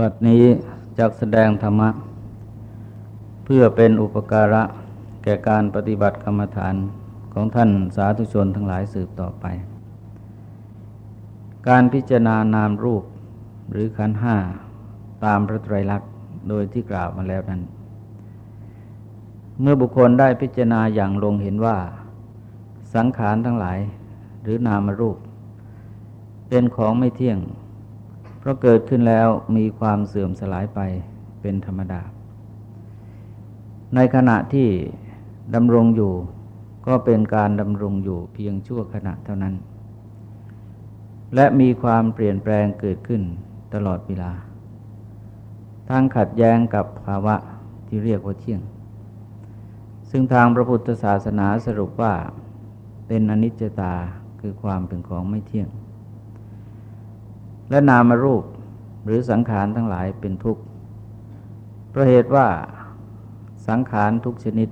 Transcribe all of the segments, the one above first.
บัดนี้จักแสดงธรรมะ เพื่อเป็นอุปการะแก่การปฏิบัติกรรมฐานของท่านสาธุชนทั้งหลายสืบต่อไป การพิจารณานามรูปหรือขันห้าตามพระไตรลักษณ์โดยที่กล่าวมาแล้วนั้น เมื่อบุคคลได้พิจารณาอย่างลงเห็นว่า สังขารทั้งหลายหรือนามรูป เป็นของไม่เที่ยง ราะเกิดขึ้นแล้วมีความเสื่อมสลายไปเป็นธรรมดา ในขณะที่ดำรงอยู่ก็เป็นการดำรงอยู่เพียงชั่วขณะเท่านั้น และมีความเปลี่ยนแปลงเกิดขึ้นตลอดเวลา ทั้งขัดแย้งกับภาวะที่เรียกว่าเที่ยง ซึ่งทางพระพุทธศาสนาสรุปว่าเป็นอนิจจตาคือความเป็นของไม่เที่ยง และนามรูปหรือสังขารทั้งหลายเป็นทุกข์เพราะเหตุว่าสังขารทุกชนิด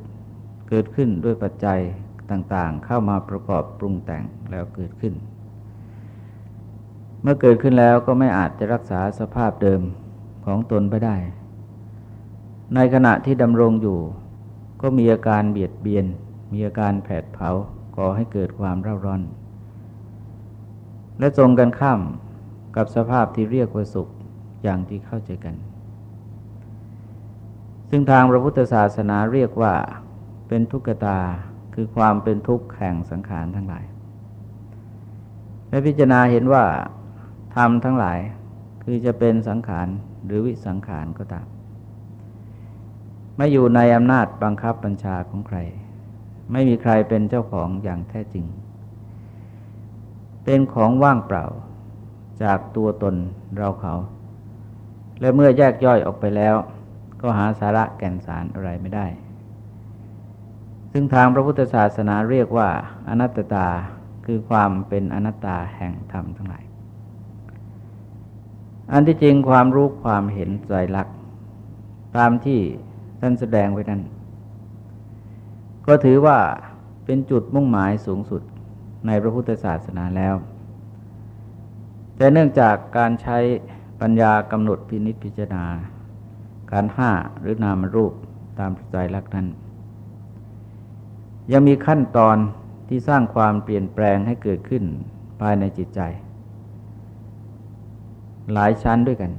เกิดขึ้นด้วยปัจจัยต่างๆ เข้ามาประกอบปรุงแต่งแล้วเกิดขึ้น เมื่อเกิดขึ้นแล้วก็ไม่อาจจะรักษาสภาพเดิมของตนไปได้ ในขณะที่ดำรงอยู่ ก็มีอาการเบียดเบียน มีอาการแผดเผาก่อให้เกิดความเร่าร้อน และตรงกันข้าม กับสภาพที่เรียกว่าสุขอย่างที่เข้าใจกัน ซึ่งทางพระพุทธศาสนาเรียกว่าเป็นทุกขตาคือความเป็นทุกข์แห่งสังขารทั้งหลายและพิจารณาเห็นว่าธรรมทั้งหลายคือจะเป็นสังขารหรือวิสังขารก็ตามไม่อยู่ในอำนาจบังคับบัญชาของใคร ไม่มีใครเป็นเจ้าของอย่างแท้จริง เป็นของว่างเปล่า จากตัวตนเราเขา และเมื่อแยกย่อยออกไปแล้ว ก็หาสาระแก่นสารอะไรไม่ได้ ซึ่งทางพระพุทธศาสนาเรียกว่า อนัตตาคือความเป็นอนัตตาแห่งธรรมทั้งหลาย อันที่จริงความรู้ความเห็นใจรักตามที่ท่านแสดงไว้นั้น ก็ถือว่าเป็นจุดมุ่งหมายสูงสุดในพระพุทธศาสนาแล้ว แต่เนื่องจากการใช้ปัญญากำหนดพินิจพิจารณา การห้าหรือนามรูปตามใจลักนั้น ยังมีขั้นตอนที่สร้างความเปลี่ยนแปลงให้เกิดขึ้นภายในจิตใจ หลายชั้นด้วยกัน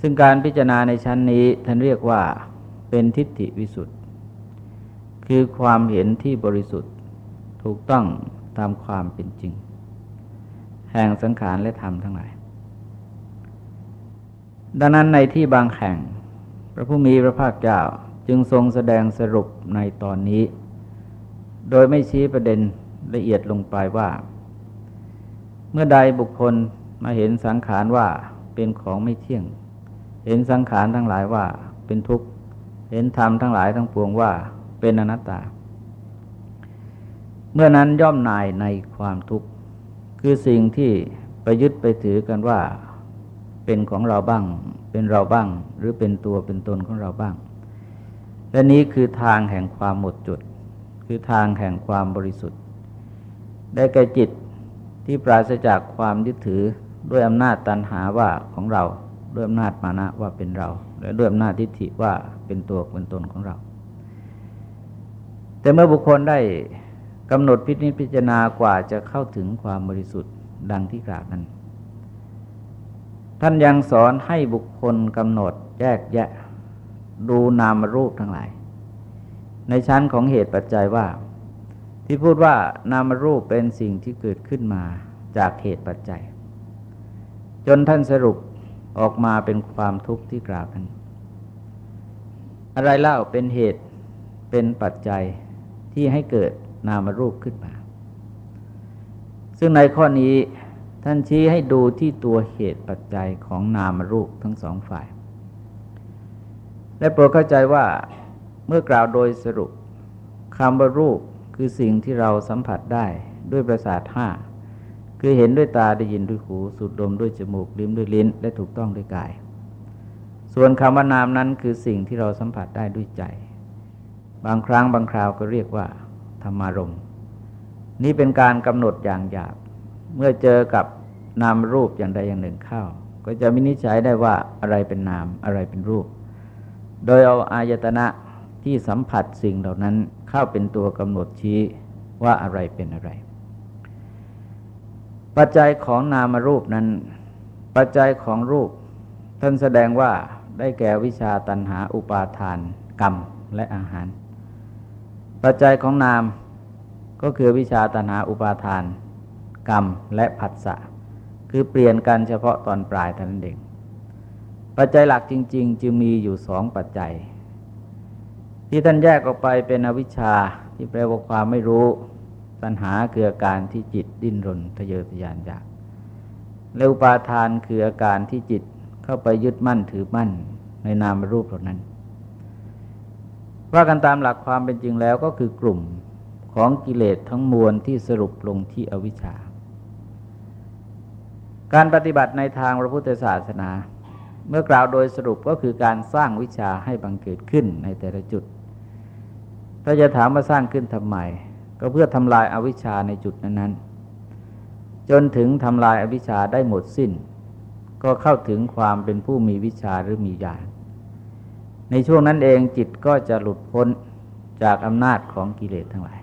ซึ่งการพิจารณาในชั้นนี้ท่านเรียกว่าเป็นทิฏฐิวิสุทธ์คือความเห็นที่บริสุทธิ์ถูกต้องตามความเป็นจริง แห่งสังขารและธรรมทั้งหลาย ดังนั้นในที่บางแห่ง พระผู้มีพระภาคเจ้าจึงทรงแสดงสรุปในตอนนี้ โดยไม่ชี้ประเด็นละเอียดลงไปว่า เมื่อใดบุคคลมาเห็นสังขารว่าเป็นของไม่เที่ยง เห็นสังขารทั้งหลายว่าเป็นทุกข์ เห็นธรรมทั้งหลายทั้งปวงว่าเป็นอนัตตา เมื่อนั้นย่อมนายในความทุกข์ คือสิ่งที่ไปยึดไปถือกันว่าเป็นของเราบ้าง เป็นเราบ้าง หรือเป็นตัวเป็นตนของเราบ้าง และนี้คือทางแห่งความหมดจุดคือทางแห่งความบริสุทธิ์ ได้แก่จิตที่ปราศจากความยึดถือด้วยอำนาจตันหาว่าของเรา ด้วยอำนาจมานะว่าเป็นเรา และด้วยอำนาจทิฏฐิว่าเป็นตัวเป็นตนของเรา แต่เมื่อบุคคลได้ กำหนดพิจิตพิจารณากว่าจะเข้าถึงความบริสุทธิ์ดังที่กล่าวนั้น ท่านยังสอนให้บุคคลกำหนดแยกแยะ ดูนามรูปทั้งหลาย ในชั้นของเหตุปัจจัยว่า ที่พูดว่านามรูปเป็นสิ่งที่เกิดขึ้นมาจากเหตุปัจจัย จนท่านสรุปออกมาเป็นความทุกข์ที่กล่าวนั้นอะไรเล่าเป็นเหตุเป็นปัจจัยที่ให้เกิด นามรูปขึ้นมา ซึ่งในข้อนี้ท่านชี้ให้ดูที่ตัวเหตุปัจจัยของนามรูปทั้งสองฝ่าย และโปรดเข้าใจว่าเมื่อกล่าวโดยสรุปคำว่ารูปคือสิ่งที่เราสัมผัสได้ด้วยประสาทห้าคือเห็นด้วยตาได้ยินด้วยหูสูดดมด้วยจมูกลิ้มด้วยลิ้น และถูกต้องด้วยกาย ส่วนคำว่านามนั้นคือสิ่งที่เราสัมผัสได้ด้วยใจ บางครั้งบางคราวก็เรียกว่า ธรรมารมนี้เป็นการกำหนดอย่างหยาบเมื่อเจอกับนามรูปอย่างใดอย่างหนึ่งเข้า ก็จะวินิจฉัยได้ว่าอะไรเป็นนามอะไรเป็นรูป โดยเอาอายตนะที่สัมผัสสิ่งเหล่านั้นเข้าเป็นตัวกำหนดชี้ว่าอะไรเป็นอะไร ปัจจัยของนามรูปนั้น ปัจจัยของรูป ท่านแสดงว่าได้แก่วิชาตันหาอุปาทาน กรรมและอาหาร ปัจจัยของนามก็คือวิชาตันหาอุปาทาน กรรมและผัสสะคือเปลี่ยนกันเฉพาะตอนปลายเท่านั้นเอง ปัจจัยหลักจริง ๆ จึงมีอยู่สองปัจจัย ที่ท่านแยกออกไปเป็นอวิชชาที่แปลว่าความไม่รู้ตัณหาคืออาการที่จิตดิ้นรนทะเยอทะยานอยากและอุปาทานคืออาการที่จิตเข้าไปยึดมั่นถือมั่นในนามรูปเหล่านั้น ว่ากันตามหลักความเป็นจริงแล้วก็คือกลุ่มของกิเลสทั้งมวลที่สรุปลงที่อวิชชา การปฏิบัติในทางพระพุทธศาสนา เมื่อกล่าวโดยสรุปก็คือการสร้างวิชาให้บังเกิดขึ้นในแต่ละจุด ถ้าจะถามมาสร้างขึ้นทำไม ก็เพื่อทำลายอาวิชชาในจุดนั้นๆ จนถึงทำลายอาวิชชาได้หมดสิ้น ก็เข้าถึงความเป็นผู้มีวิชาหรือมีญาณ ในช่วงนั้นเองจิตก็จะหลุดพ้นจากอำนาจของกิเลสทั้งหลาย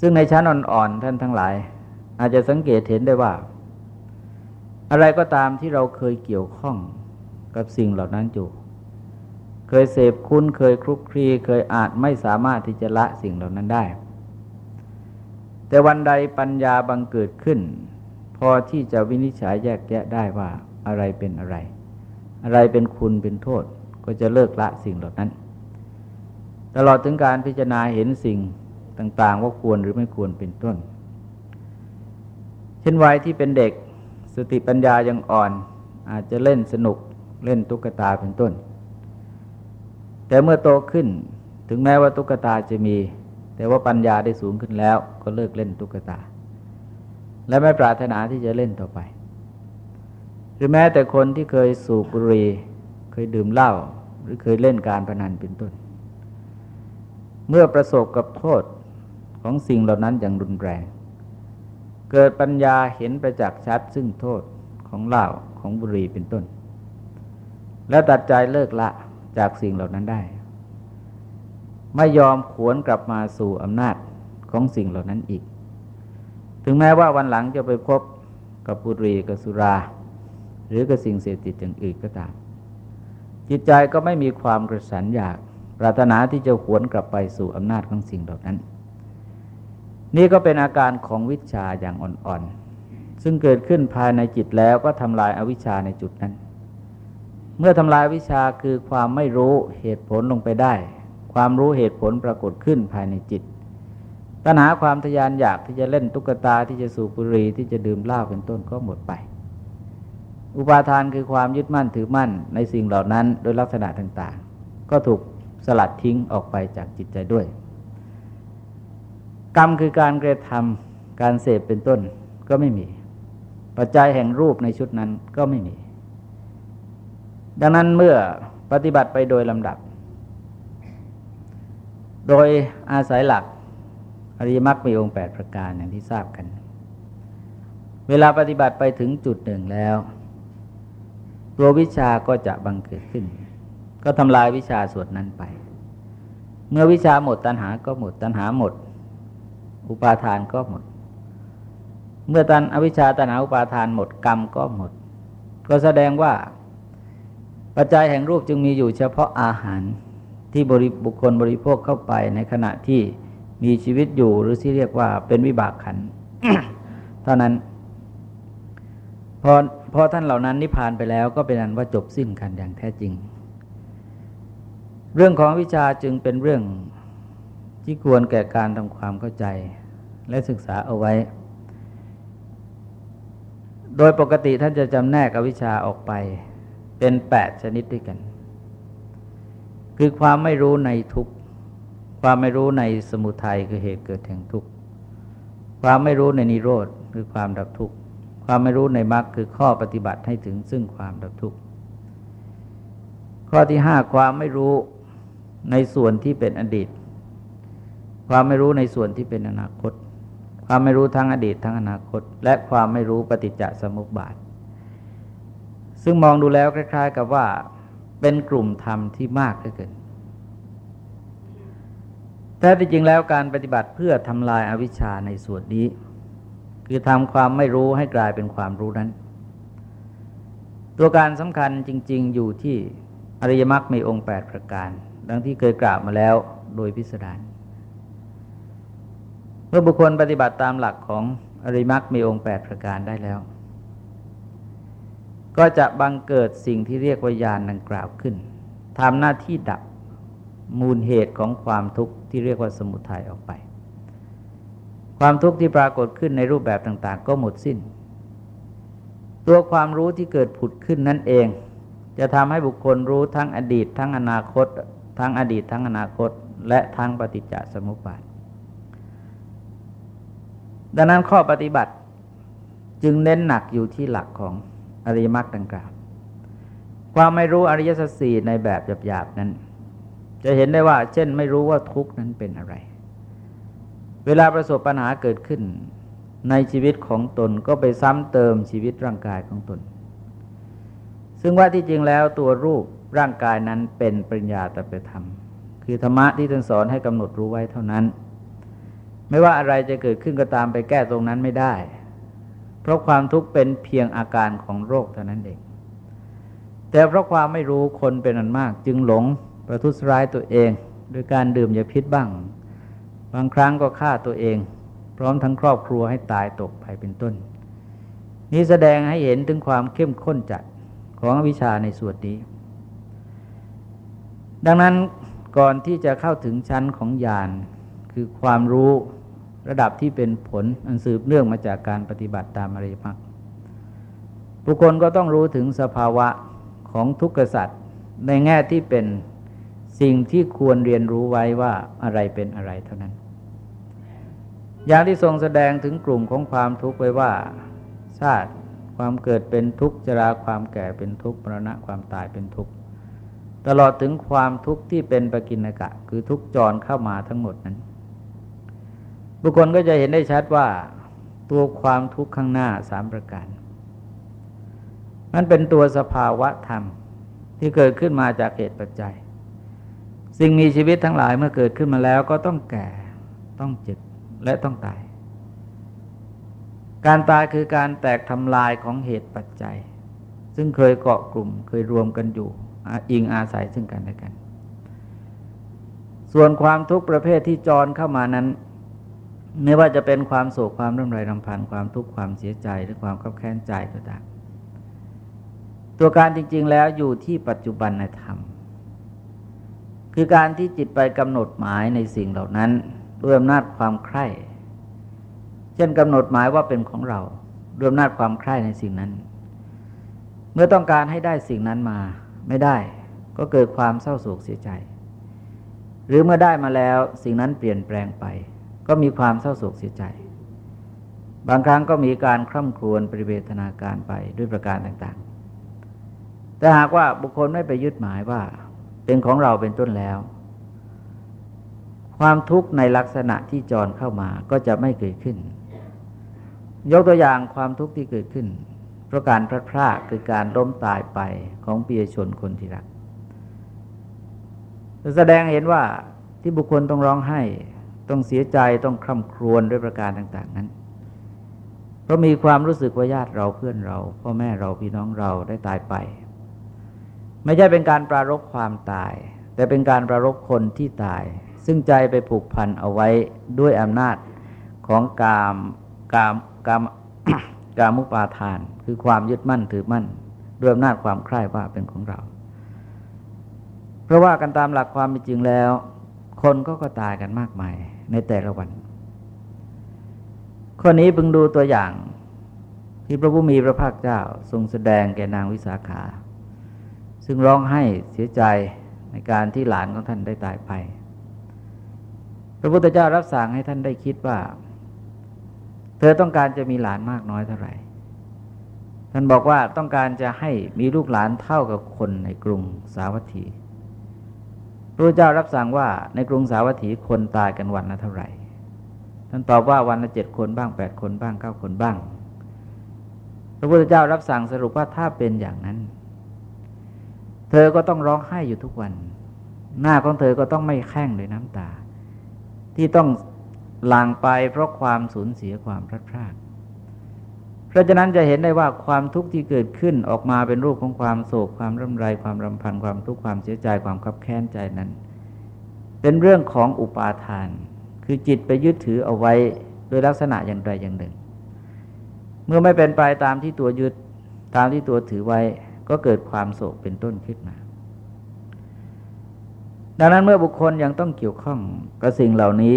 ซึ่งในชั้นอ่อนๆท่านทั้งหลาย อาจจะสังเกตเห็นได้ว่า อะไรก็ตามที่เราเคยเกี่ยวข้องกับสิ่งเหล่านั้นอยู่ เคยเสพคุ้นเคยคลุกคลีเคยอาจไม่สามารถที่จะละสิ่งเหล่านั้นได้ แต่วันใดปัญญาบังเกิดขึ้น พอที่จะวินิจฉัยแยกแยะได้ว่าอะไรเป็นอะไร อะไรเป็นคุณเป็นโทษ ก็จะเลิกละสิ่งเหล่านั้น ตลอดถึงการพิจารณาเห็นสิ่งต่าง ๆ ว่าควรหรือไม่ควรเป็นต้น เช่นวัยที่เป็นเด็กสติปัญญายังอ่อน อาจจะเล่นสนุกเล่นตุ๊กตาเป็นต้น แต่เมื่อโตขึ้นถึงแม้ว่าตุ๊กตาจะมี แต่ว่าปัญญาได้สูงขึ้นแล้ว ก็เลิกเล่นตุ๊กตา และไม่ปรารถนาที่จะเล่นต่อไป หรือแม้แต่คนที่เคยสูบบุหรี่ ยดื่มเหล้าหรือเคยเล่นการพนันเป็นต้น เมื่อประสบกับโทษของสิ่งเหล่านั้นอย่างรุนแรง เกิดปัญญาเห็นประจักษ์ชัดซึ่งโทษของเหล้าของบุหรี่เป็นต้น แล้วตัดใจเลิกละจากสิ่งเหล่านั้นได้ ไม่ยอมขวนกลับมาสู่อำนาจของสิ่งเหล่านั้นอีก ถึงแม้ว่าวันหลังจะไปพบกับบุหรี่กับสุรา หรือกับสิ่งเสพติดอย่างอื่นก็ตาม จิตใจก็ไม่มีความกระสันอยาก ปรารถนาที่จะขวนกลับไปสู่อำนาจของสิ่งเหล่านั้น นี่ก็เป็นอาการของวิชาอย่างอ่อนๆ ซึ่งเกิดขึ้นภายในจิตแล้วก็ทำลายอาวิชชาในจุดนั้น เมื่อทำลายวิชาคือความไม่รู้เหตุผลลงไปได้ ความรู้เหตุผลปรากฏขึ้นภายในจิต ตัณหาความทยานอยากที่จะเล่นตุ๊กตาที่จะสูบบุหรี่ที่จะดื่มเหล้าเป็นต้นก็หมดไป อุปาทานคือความยึดมั่นถือมั่นในสิ่งเหล่านั้นโดยลักษณะต่างๆ ก็ถูกสลัดทิ้งออกไปจากจิตใจด้วย กรรมคือการกระทำการเสพเป็นต้นก็ไม่มี ปัจจัยแห่งรูปในชุดนั้นก็ไม่มี ดังนั้นเมื่อปฏิบัติไปโดยลำดับ โดยอาศัยหลักอริยมรรคมีองค์ 8 ประการอย่างที่ทราบกัน เวลาปฏิบัติไปถึงจุดหนึ่งแล้ว ตัววิชาก็จะบังเกิดขึ้น ก็ทำลายวิชาส่วนนั้นไป เมื่อวิชาหมดตัณหาก็หมดตัณหาหมด อุปาทานก็หมด เมื่อตันอวิชาตันหาอุปาทานหมดกรรมก็หมด ก็แสดงว่า ปัจจัยแห่งรูปจึงมีอยู่เฉพาะอาหารที่บริบุคคลบริโภคเข้าไปในขณะที่มีชีวิตอยู่หรือที่เรียกว่าเป็นวิบากขันเท่านั้น พอพอท่านเหล่านั้นนิพพานไปแล้วก็เป็นอันว่าจบสิ้นกันอย่างแท้จริง เรื่องของวิชาจึงเป็นเรื่องที่ควรแก่การทำความเข้าใจและศึกษาเอาไว้ โดยปกติท่านจะจำแนกอวิชชาออกไปเป็นแปดชนิดด้วยกัน คือความไม่รู้ในทุกความไม่รู้ในสมุทัยคือเหตุเกิดแห่งทุกข์ ความไม่รู้ในนิโรธคือความดับทุกข์ ความไม่รู้ในมรรคคือข้อปฏิบัติให้ถึงซึ่งความดับทุกข์ ข้อที่ห้าความไม่รู้ในส่วนที่เป็นอดีต ความไม่รู้ในส่วนที่เป็นอนาคต ความไม่รู้ทั้งอดีตทั้งอนาคต และความไม่รู้ปฏิจจสมุปบาท ซึ่งมองดูแล้วคล้าย ๆ กับว่าเป็นกลุ่มธรรมที่มากเหลือเกินแที่จริงแล้วการปฏิบัติเพื่อทำลายอาวิชชาในส่วนนี้ คือทำความไม่รู้ให้กลายเป็นความรู้นั้น ตัวการสำคัญจริง ๆ อยู่ที่อริยมรรคมีองค์ 8 ประการ ดังที่เคยกล่าวมาแล้วโดยพิสดารเมื่อบุคคลปฏิบัติตามหลักของอริมักมีองค์ 8 ประการได้แล้ว ก็จะบังเกิดสิ่งที่เรียกว่าญาณดังกล่าวขึ้นทำหน้าที่ดับมูลเหตุของความทุกข์ที่เรียกว่าสมุทัยออกไป ความทุกข์ที่ปรากฏขึ้นในรูปแบบต่าง ๆ ก็หมดสิ้น ตัวความรู้ที่เกิดผุดขึ้นนั่นเอง จะทำให้บุคคลรู้ทั้งอดีต ทั้งอนาคต ทั้งอดีต ทั้งอนาคต และทั้งปฏิจจสมุปบาท ดังนั้นข้อปฏิบัติจึงเน้นหนักอยู่ที่หลักของอริยมรรคดังกล่าวความไม่รู้อริยสัจสี่ในแบบหยาบๆนั้น จะเห็นได้ว่า เช่น ไม่รู้ว่าทุกข์นั้นเป็นอะไร เวลาประสบปัญหาเกิดขึ้น ในชีวิตของตนก็ไปซ้ำเติมชีวิตร่างกายของตน ซึ่งว่าที่จริงแล้วตัวรูปร่างกายนั้นเป็นปริญญาตปธรรม คือธรรมะที่ท่านสอนให้กำหนดรู้ไว้เท่านั้น ไม่ว่าอะไรจะเกิดขึ้นก็ตามไปแก้ตรงนั้นไม่ได้ เพราะความทุกข์เป็นเพียงอาการของโรคเท่านั้นเอง แต่เพราะความไม่รู้คนเป็นอันมาก จึงหลงประทุษร้ายตัวเอง โดยการดื่มยาพิษบ้าง บางครั้งก็ฆ่าตัวเอง พร้อมทั้งครอบครัวให้ตายตกไปเป็นต้น นี้แสดงให้เห็นถึงความเข้มข้นจัดของวิชาในส่วนนี้ ดังนั้นก่อนที่จะเข้าถึงชั้นของญาณคือความรู้ระดับที่เป็นผลอันสืบเนื่องมาจากการปฏิบัติตามอริยมรรคบุคคลก็ต้องรู้ถึงสภาวะของทุกขสัตว์ในแง่ที่เป็นสิ่งที่ควรเรียนรู้ไว้ว่าอะไรเป็นอะไรเท่านั้น อย่างที่ทรงแสดงถึงกลุ่มของความทุกข์ไว้ว่า ชาติความเกิดเป็นทุกข์จราความแก่เป็นทุกข์มรณะความตายเป็นทุกข์ตลอดถึงความทุกข์ที่เป็นปกินกะ คือทุกจรเข้ามาทั้งหมดนั้น บุคคลก็จะเห็นได้ชัดว่า ตัวความทุกข์ข้างหน้าสามประการ มันเป็นตัวสภาวะธรรมที่เกิดขึ้นมาจากเหตุปัจจัย สิ่งมีชีวิตทั้งหลายเมื่อเกิดขึ้นมาแล้วก็ต้องแก่ต้องเจ็บ และต้องตาย การตายคือการแตกทำลายของเหตุปัจจัย ซึ่งเคยเกาะกลุ่มเคยรวมกันอยู่อิงอาศัยซึ่งกันและกัน ส่วนความทุกข์ประเภทที่จรเข้ามานั้น ไม่ว่าจะเป็นความโศกความร่ำไรรำพันความทุกข์ความเสียใจหรือความขับแค้นใจก็ตามตัวการจริง ๆ แล้วอยู่ที่ปัจจุบันในธรรม คือการที่จิตไปกำหนดหมายในสิ่งเหล่านั้น ด้วยอำนาจความใคร่เช่นกำหนดหมายว่าเป็นของเราด้วยอำนาจความใคร่ในสิ่งนั้น เมื่อต้องการให้ได้สิ่งนั้นมาไม่ได้ ก็เกิดความเศร้าโศกเสียใจ หรือเมื่อได้มาแล้วสิ่งนั้นเปลี่ยนแปลงไป ก็มีความเศร้าโศกเสียใจ บางครั้งก็มีการคร่ำครวญปริเวทนาการไปด้วยประการต่างๆ แต่หากว่าบุคคลไม่ไปยึดหมายว่าเป็นของเราเป็นต้นแล้ว ความทุกข์ในลักษณะที่จรเข้ามาก็จะไม่เกิดขึ้น ยกตัวอย่างความทุกข์ที่เกิดขึ้น เพราะการพลาดพลาดคือการล้มตายไปของปียชนคนที่รัก แสดงเห็นว่าที่บุคคลต้องร้องไห้ ต้องเสียใจต้องคร่ำครวญด้วยประการต่าง ๆ นั้น เพราะมีความรู้สึกว่าญาติเราเพื่อนเรา พ่อแม่เราพี่น้องเราได้ตายไป ไม่ใช่เป็นการปรารบความตาย แต่เป็นการปรารบคนที่ตาย ซึ่งใจไปผูกพันเอาไว้ด้วยอำนาจของกามกามกามกามุปาทาน คือความยึดมั่นถือมั่นด้วยอำนาจความใคร่ว่าเป็นของเรา เพราะว่ากันตามหลักความเป็นจริงแล้ว คนก็ก็ตายกันมากมายในแต่ละวัน ข้อนี้พึงดูตัวอย่างที่พระผู้มีพระภาคเจ้าทรงแสดงแก่นางวิสาขา ซึ่งร้องไห้เสียใจในการที่หลานของท่านได้ตายไป พระพุทธเจ้ารับสั่งให้ท่านได้คิดว่า เธอต้องการจะมีหลานมากน้อยเท่าไหร่ ท่านบอกว่าต้องการจะให้มีลูกหลานเท่ากับคนในกรุงสาวัตถีพระเจ้ารับสั่งว่าในกรุงสาวัตถีคนตายกันวันละเท่าไหร่ ท่านตอบว่าวันละเจ็ดคนบ้างแปดคนบ้างเก้าคนบ้าง พระพุทธเจ้ารับสั่งสรุปว่าถ้าเป็นอย่างนั้น เธอก็ต้องร้องไห้อยู่ทุกวัน หน้าของเธอก็ต้องไม่แข้งด้วยน้ำตา ที่ต้องหลั่งไปเพราะความสูญเสียความพลาดพลาดเพราะฉะนั้นจะเห็นได้ว่าความทุกข์ที่เกิดขึ้นออกมาเป็นรูปของความโศกความร่ำไรความรำพันความทุกข์ความเสียใจความขับแค้นใจนั้น เป็นเรื่องของอุปาทาน คือจิตไปยึดถือเอาไว้โดยลักษณะอย่างใดอย่างหนึ่ง เมื่อไม่เป็นไปตามที่ตัวยึดตามที่ตัวถือไว้ก็เกิดความโศกเป็นต้นขึ้นมา ดังนั้นเมื่อบุคคลยังต้องเกี่ยวข้องกับสิ่งเหล่านี้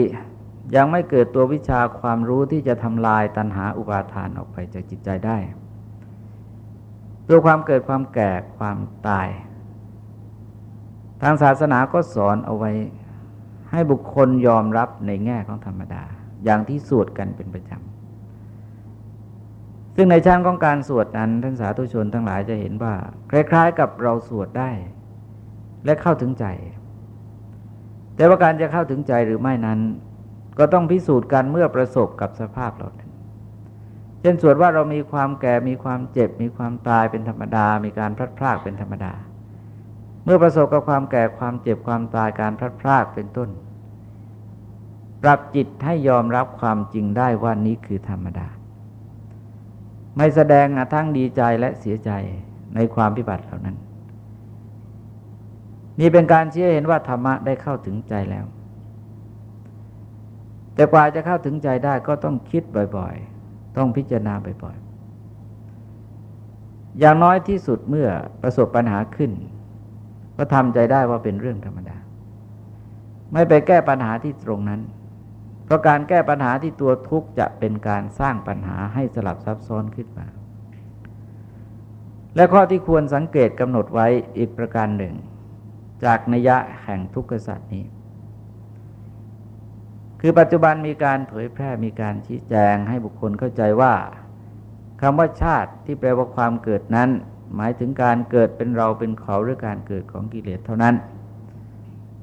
ยังไม่เกิดตัววิชาความรู้ที่จะทำลายตัณหาอุปาทานออกไปจากจิตใจได้ตัวความเกิดความแก่ความตาย ทางศาสนาก็สอนเอาไว้ ให้บุคคลยอมรับในแง่ของธรรมดา อย่างที่สวดกันเป็นประจำ ซึ่งในชั้นของการสวดนั้นท่านสาธุชนทั้งหลายจะเห็นว่า คล้ายๆ กับเราสวดได้ และเข้าถึงใจ แต่ว่าการจะเข้าถึงใจหรือไม่นั้น ก็ต้องพิสูจน์กันเมื่อประสบกับสภาพเราเช่นส่วนว่าเรามีความแก่มีความเจ็บ มีความตายเป็นธรรมดา มีการพลัดพรากเป็นธรรมดา เมื่อประสบกับความแก่ความเจ็บความตายการพลัดพรากเป็นต้น ปรับจิตให้ยอมรับความจริงได้ว่านี้คือธรรมดา ไม่แสดงทั้งดีใจและเสียใจในความพิบัติเหล่านั้น นี่เป็นการเชื่อเห็นว่าธรรมะได้เข้าถึงใจแล้ว แต่กว่าจะเข้าถึงใจได้ก็ต้องคิดบ่อยๆ ต้องพิจารณาบ่อยๆ อย่างน้อยที่สุดเมื่อประสบปัญหาขึ้น ก็ทำใจได้ว่าเป็นเรื่องธรรมดา ไม่ไปแก้ปัญหาที่ตรงนั้น เพราะการแก้ปัญหาที่ตัวทุกข์จะเป็นการสร้างปัญหาให้สลับซับซ้อนขึ้นมา และข้อที่ควรสังเกตกำหนดไว้อีกประการหนึ่ง จากนัยะแห่งทุกขสัตว์นี้ คือปัจจุบันมีการเผยแพร่มีการชี้แจงให้บุคคลเข้าใจว่าคำว่าชาติที่แปลว่าความเกิดนั้น หมายถึงการเกิดเป็นเราเป็นเขาหรือการเกิดของกิเลสเท่านั้น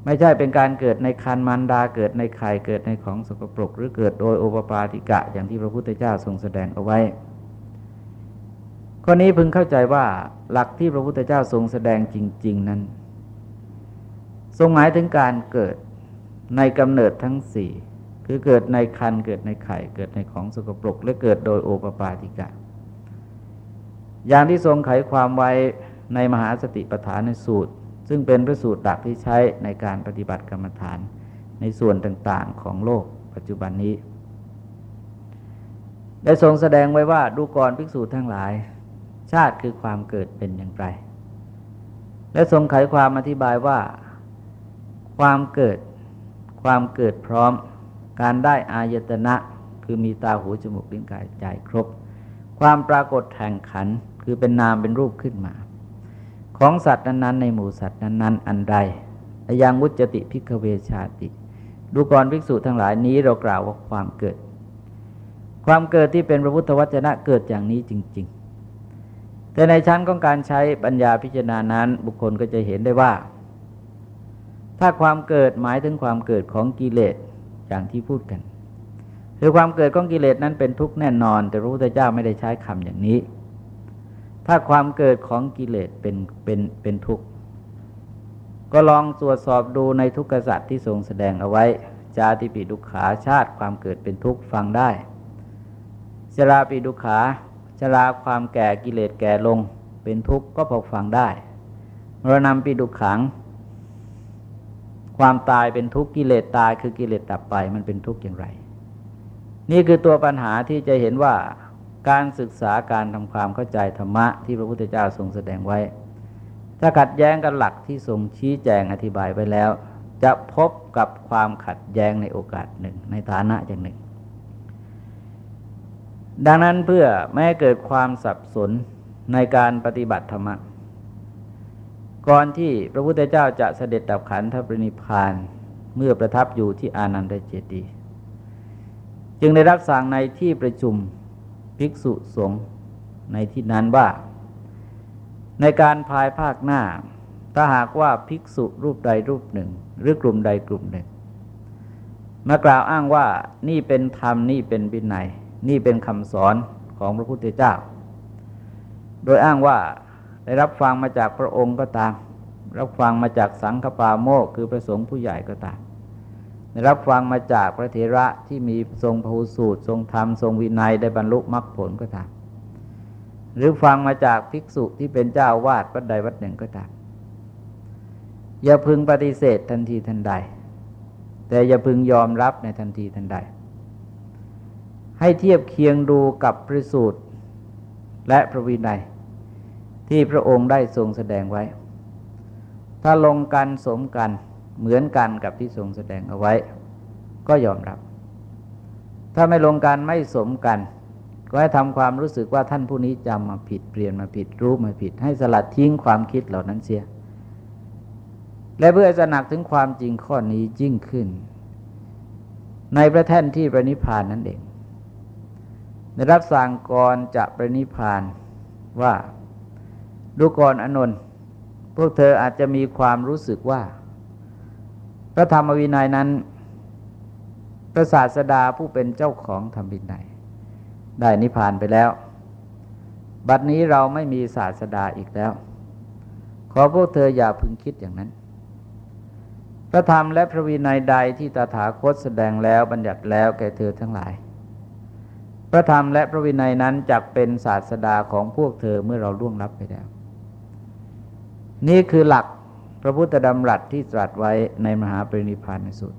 ไม่ใช่เป็นการเกิดในคันมันดาเกิดในไข่เกิดในของสกปรก หรือเกิดโดยโอปปาติกะอย่างที่พระพุทธเจ้าทรงแสดงเอาไว้ข้อนี้พึงเข้าใจว่าหลักที่พระพุทธเจ้าทรงแสดงจริง ๆ นั้น ทรงหมายถึงการเกิดในกำเนิดทั้งสี่คือเกิดในคันเกิดในไข่ เกิดในของสกปรก และเกิดโดยโอปปาติกะ อย่างที่ทรงไขความไว้ในมหาสติปัฏฐานในสูตร ซึ่งเป็นพระสูตรหลักที่ใช้ในการปฏิบัติกรรมฐานในส่วนต่างๆของโลกปัจจุบันนี้ ได้ทรงแสดงไว้ว่าดูก่อนภิกษุทั้งหลาย ชาติคือความเกิดเป็นอย่างไร และทรงไขความอธิบายว่า ความเกิด ความเกิดพร้อม การได้อายตนะ คือมีตาหูจมูกลิ้นกายใจครบ ความปรากฏแห่งขันคือเป็นนามเป็นรูปขึ้นมา ของสัตว์นั้นๆในหมู่สัตว์นั้นๆ อันใดยังวุจติพิกเวชาติ ดูกรภิกษุทั้งหลายนี้เรากล่าวว่าความเกิด ความเกิดที่เป็นพระพุทธวจนะเกิดอย่างนี้จริง ๆ แต่ในชั้นของการใช้ปัญญาพิจารณานั้น บุคคลก็จะเห็นได้ว่า ถ้าความเกิดหมายถึงความเกิดของกิเลสอย่างที่พูดกัน คือความเกิดของกิเลสนั้นเป็นทุกข์แน่นอน แต่พระพุทธเจ้าไม่ได้ใช้คำอย่างนี้ ถ้าความเกิดของกิเลสเป็นเป็นเป็นทุกข์ก็ลองตรวจสอบดูในทุกขสัตว์ที่ทรงแสดงเอาไว้ จาติปิดุขาชาติความเกิดเป็นทุกข์ฟังได้ชราปิดุขาชราความแก่กิเลสแก่ลงเป็นทุกข์ก็พอฟังได้มรณะปิดุขัง ความตายเป็นทุกข์กิเลสตายคือกิเลสดับไปมันเป็นทุกข์อย่างไร นี่คือตัวปัญหาที่จะเห็นว่าการศึกษาการทำความเข้าใจธรรมะที่พระพุทธเจ้าทรงแสดงไว้ ถ้าขัดแย้งกันหลักที่ทรงชี้แจงอธิบายไว้แล้ว จะพบกับความขัดแย้งในโอกาสหนึ่งในฐานะอย่างหนึ่ง ดังนั้นเพื่อไม่ให้เกิดความสับสนในการปฏิบัติธรรมะ ก่อนที่พระพุทธเจ้าจะเสด็จดับขันธปรินิพานเมื่อประทับอยู่ที่อานันตเจดีจึงได้รับสั่งในที่ประชุมภิกษุสงฆ์ในที่นั้นว่า ในการภายภาคหน้า ถ้าหากว่าภิกษุรูปใดรูปหนึ่ง หรือกลุ่มใดกลุ่มหนึ่งมากล่าวอ้างว่านี่เป็นธรรมนี่เป็นบินัย นี่เป็นคำสอนของพระพุทธเจ้า โดยอ้างว่า ได้รับฟังมาจากพระองค์ก็ตาม รับฟังมาจากสังฆปาโมกคือประสงค์ผู้ใหญ่ก็ตามได้รับฟังมาจากพระเถระที่มีทรงภูสูตร ทรงธรรม ทรงวินัยได้บรรลุมรรคผลก็ตาม หรือฟังมาจากภิกษุที่เป็นเจ้าวาดวัดใดวัดหนึ่งก็ตาม อย่าพึงปฏิเสธทันทีทันใด แต่อย่าพึงยอมรับในทันทีทันใด ให้เทียบเคียงดูกับพระสูตรและพระวินัย ที่พระองค์ได้ทรงแสดงไว้ ถ้าลงกันสมกันเหมือนกันกับที่ทรงแสดงเอาไว้ ก็ยอมรับ ถ้าไม่ลงกันไม่สมกัน ก็ให้ทำความรู้สึกว่าท่านผู้นี้จำมาผิดเปลี่ยนมาผิดรู้มาผิด ให้สลัดทิ้งความคิดเหล่านั้นเสีย และเพื่อจะหนักถึงความจริงข้อนี้ยิ่งขึ้น ในพระแท่นที่ประนิพานนั่นเองได้รับสั่งก่อนจะประนิพานว่า ดูก่อนอนนท์พวกเธออาจจะมีความรู้สึกว่า พระธรรมวินัยนั้น พระศาสดาผู้เป็นเจ้าของธรรมวินัย ได้นิพพานไปแล้ว บัดนี้เราไม่มีศาสดาอีกแล้ว ขอพวกเธออย่าพึงคิดอย่างนั้น พระธรรมและพระวินัยใดที่ตถาคตแสดงแล้วบัญญัติแล้วแก่เธอทั้งหลายพระธรรมและพระวินัยนั้นจักเป็นศาสดาของพวกเธอเมื่อเราล่วงลับไปแล้ว นี่คือหลักพระพุทธดำรัสที่ตรัสไว้ในมหาปรินิพพานสุด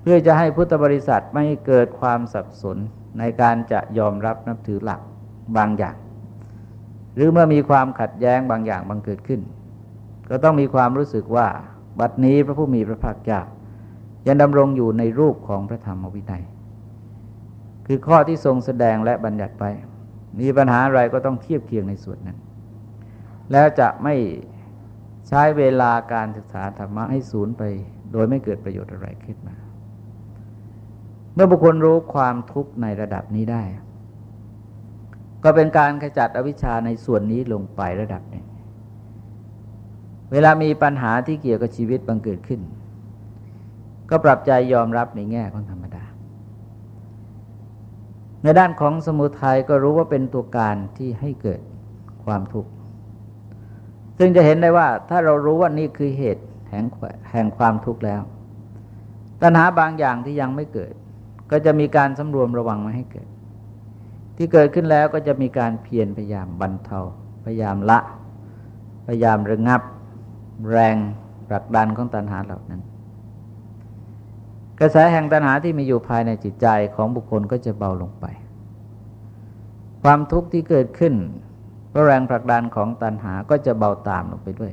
เพื่อจะให้พุทธบริษัทไม่เกิดความสับสนในการจะยอมรับนับถือหลักบางอย่าง หรือเมื่อมีความขัดแย้งบางอย่างบังเกิดขึ้น ก็ต้องมีความรู้สึกว่า บัดนี้พระผู้มีพระภาคเจ้ายังดำรงอยู่ในรูปของพระธรรมวินัย คือข้อที่ทรงแสดงและบัญญัติไป มีปัญหาอะไรก็ต้องเทียบเคียงในส่วนนั้น แล้วจะไม่ใช้เวลาการศึกษาธรรมะให้สูญไป โดยไม่เกิดประโยชน์อะไรขึ้นมา เมื่อบุคคลรู้ความทุกข์ในระดับนี้ได้ ก็เป็นการขจัดอวิชชาในส่วนนี้ลงไประดับหนึ่งเวลามีปัญหาที่เกี่ยวกับชีวิตบังเกิดขึ้น ก็ปรับใจยอมรับในแง่ของธรรมดา ในด้านของสมุทัยก็รู้ว่าเป็นตัวการที่ให้เกิดความทุกข์ ซึ่งจะเห็นได้ว่า ถ้าเรารู้ว่านี่คือเหตุแห่งแห่งความทุกข์แล้ว ตัณหาบางอย่างที่ยังไม่เกิด ก็จะมีการสำรวมระวังไม่ให้เกิด ที่เกิดขึ้นแล้วก็จะมีการเพียรพยายามบรรเทาพยายามละ พยายามระงับ แรงผลักดันของตัณหาเหล่านั้น กระแสแห่งตัณหาที่มีอยู่ภายในจิตใจของบุคคลก็จะเบาลงไป ความทุกข์ที่เกิดขึ้น ราะแรงผลักดันของตันหาก็จะเบาตามลงไปด้วย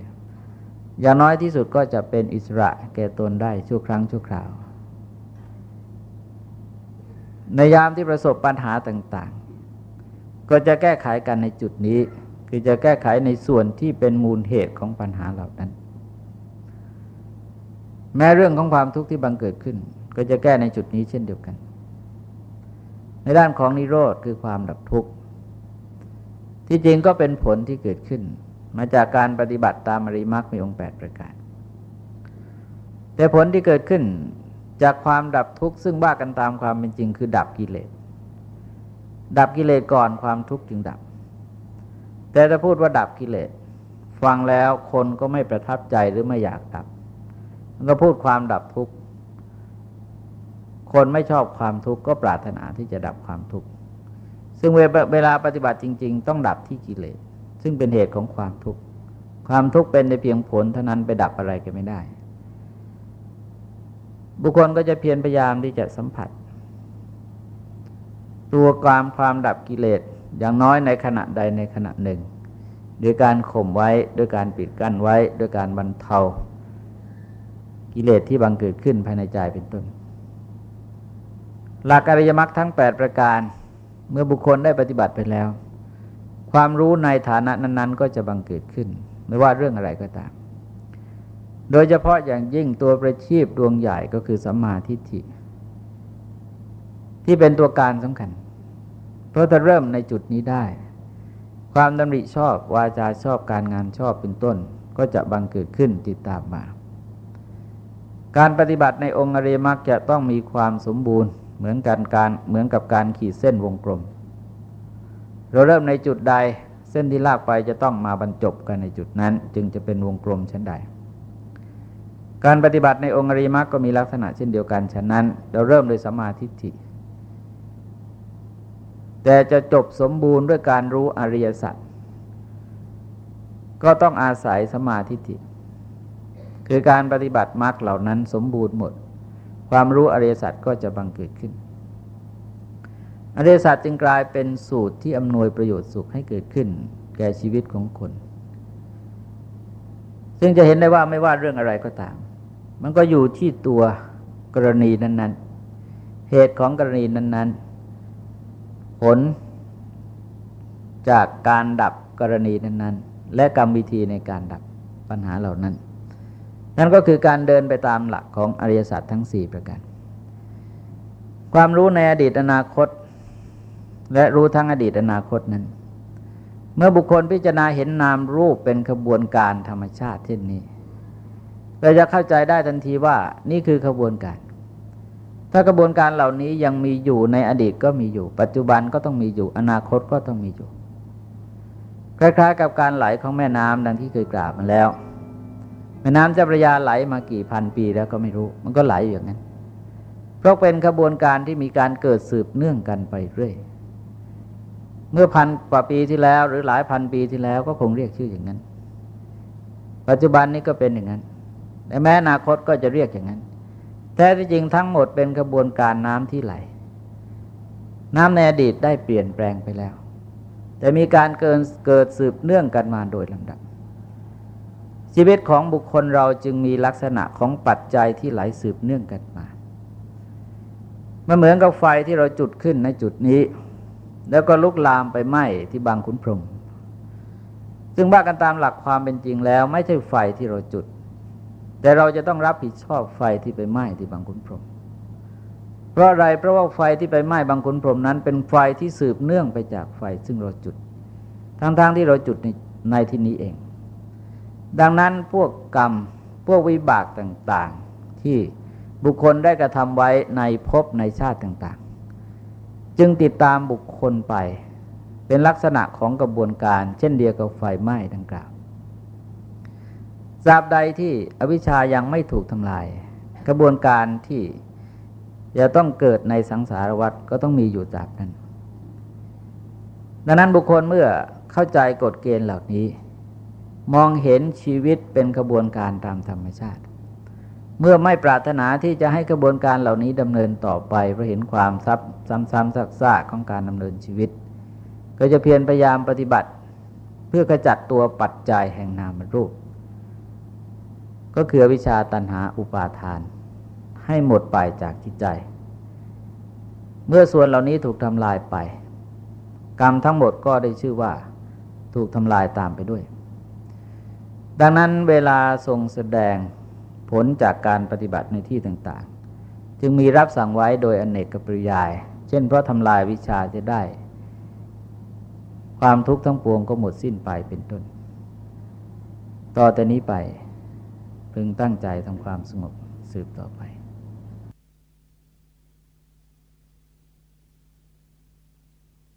อย่างน้อยที่สุดก็จะเป็นอิสระแก่ตนได้ชั่วครั้งชั่วคราว ในยามที่ประสบปัญหาต่างๆ ก็จะแก้ไขกันในจุดนี้ คือจะแก้ไขในส่วนที่เป็นมูลเหตุของปัญหาเหล่านั้น แม้เรื่องของความทุกข์ที่บังเกิดขึ้น ก็จะแก้ในจุดนี้เช่นเดียวกัน ในด้านของนิโรธคือความดับทุกข์ ที่จริงก็เป็นผลที่เกิดขึ้น มาจากการปฏิบัติตามอริมักมีองค์แปดประการ แต่ผลที่เกิดขึ้นจากความดับทุกข์ซึ่งว่ากันตามความเป็นจริงคือดับกิเลส ดับกิเลสก่อนความทุกข์จึงดับ แต่ถ้าพูดว่าดับกิเลส ฟังแล้วคนก็ไม่ประทับใจหรือไม่อยากดับ มันก็พูดความดับทุกข์ คนไม่ชอบความทุกข์ก็ปรารถนาที่จะดับความทุกข์ ซึ่งเวลาปฏิบัติจริง ๆ ต้องดับที่กิเลสซึ่งเป็นเหตุของความทุกข์ความทุกข์เป็นในเพียงผลเท่านั้นไปดับอะไรกันไม่ได้ บุคคลก็จะเพียรพยายามที่จะสัมผัส ตัวความความดับกิเลสอย่างน้อยในขณะใดในขณะหนึ่งโดยการข่มไว้ด้วยการปิดกั้นไว้ด้วยการบรรเทา กิเลสที่บังเกิดขึ้นภายในใจเป็นต้น หลักอริยมรรคทั้ง 8 ประการ เมื่อบุคคลได้ปฏิบัติไปแล้ว ความรู้ในฐานะนั้น ๆ ก็จะบังเกิดขึ้น ไม่ว่าเรื่องอะไรก็ตาม โดยเฉพาะอย่างยิ่งตัวประชีพดวงใหญ่ก็คือสัมมาทิฏฐิที่เป็นตัวการสำคัญ เพราะถ้าเริ่มในจุดนี้ได้ ความดำริชอบวาจาชอบการงานชอบเป็นต้น ก็จะบังเกิดขึ้นติดตามมา การปฏิบัติในองค์อริยมรรคจะต้องมีความสมบูรณ์ เหมือนกันการเหมือนกับการขีดเส้นวงกลม เราเริ่มในจุดใดเส้นที่ลากไปจะต้องมาบรรจบกันในจุดนั้น จึงจะเป็นวงกลมเช่นใด การปฏิบัติในองค์อริมรรคก็มีลักษณะเช่นเดียวกันฉะนั้น เราเริ่มโดยสมาธิิแต่จะจบสมบูรณ์ด้วยการรู้อริยสัจก็ต้องอาศัยสมาธิิคือการปฏิบัติมรรคเหล่านั้นสมบูรณ์หมด ความรู้อริยสัจก็จะบังเกิดขึ้น อริยสัจจึงกลายเป็นสูตรที่อำนวยประโยชน์สุขให้เกิดขึ้น แก่ชีวิตของคน ซึ่งจะเห็นได้ว่าไม่ว่าเรื่องอะไรก็ตาม มันก็อยู่ที่ตัวกรณีนั้น ๆ เหตุของกรณีนั้น ๆ ผลจากการดับกรณีนั้น ๆ และกรรมวิธีในการดับปัญหาเหล่านั้น นั่นก็คือการเดินไปตามหลักของอริยสัจทั้ง4ประการ ความรู้ในอดีตอนาคต และรู้ทั้งอดีตอนาคตนั้น เมื่อบุคคลพิจารณาเห็นนามรูปเป็นขบวนการธรรมชาติเช่นนี้เราจะเข้าใจได้ทันทีว่านี่คือขบวนการ ถ้ากระบวนการเหล่านี้ยังมีอยู่ในอดีตก็มีอยู่ ปัจจุบันก็ต้องมีอยู่ อนาคตก็ต้องมีอยู่ คล้ายๆ กับการไหลของแม่น้ำดังที่เคยกล่าวมาแล้ว แม่น้ำเจ้าพระยาไหลมากี่พันปีแล้วก็ไม่รู้ มันก็ไหลอย่างนั้น เพราะเป็นขบวนการที่มีการเกิดสืบเนื่องกันไปเรื่อย เมื่อพันกว่าปีที่แล้ว หรือหลายพันปีที่แล้วก็คงเรียกชื่ออย่างนั้น ปัจจุบันนี้ก็เป็นอย่างนั้นแต่แม้อนาคตก็จะเรียกอย่างนั้น แท้ที่จริงทั้งหมดเป็นขบวนการน้ำที่ไหล น้ำในอดีตได้เปลี่ยนแปลงไปแล้ว แต่มีการเกิดเกิดสืบเนื่องกันมาโดยลำดับ ชีวิตของบุคคลเราจึงมีลักษณะของปัจจัยที่ไหลสืบเนื่องกันมามันเหมือนกับไฟที่เราจุดขึ้นในจุดนี้ แล้วก็ลุกลามไปไหม้ที่บางขุนพรหมซึ่งว่ากันตามหลักความเป็นจริงแล้ว ไม่ใช่ไฟที่เราจุด แต่เราจะต้องรับผิดชอบไฟที่ไปไหม้ที่บางขุนพรหมเพราะอะไรเพราะว่าไฟที่ไปไหม้บางขุนพรหมนั้น เป็นไฟที่สืบเนื่องไปจากไฟซึ่งเราจุดทั้งๆทที่เราจุดในในที่นี้เอง ดังนั้นพวกกรรมพวกวิบากต่างๆ ที่บุคคลได้กระทำไว้ในภพในชาติต่างๆ จึงติดตามบุคคลไป เป็นลักษณะของกระบวนการ เช่นเดียวกับไฟไหม้ดังกล่าวทราบใดที่อวิชายังไม่ถูกทำลาย กระบวนการที่จะต้องเกิดในสังสารวัฏก็ต้องมีอยู่ตราบนั้น ดังนั้นบุคคลเมื่อเข้าใจกฎเกณฑ์เหล่านี้ มองเห็นชีวิตเป็นกระบวนการตามธรรมชาติ เมื่อไม่ปรารถนาที่จะให้กระบวนการเหล่านี้ดำเนินต่อไปเพราะเห็นความซับซ้ำๆซากๆของการดำเนินชีวิต ก็จะเพียรพยายามปฏิบัติ เพื่อขจัดตัวปัจจัยแห่งนามรูป ก็คือวิชาตันหาอุปาทาน ให้หมดไปจากจิตใจ เมื่อส่วนเหล่านี้ถูกทำลายไป กรรมทั้งหมดก็ได้ชื่อว่า ถูกทำลายตามไปด้วย ดังนั้นเวลาทรงแสดงผลจากการปฏิบัติในที่ต่างๆ จึงมีรับสั่งไว้โดยอนเนกปริยาย เช่นเพราะทำลายวิชาจะได้ ความทุกข์ทั้งปวงก็หมดสิ้นไปเป็นต้น ต่อแต่นี้ไป พึงตั้งใจทำความสงบสืบต่อไป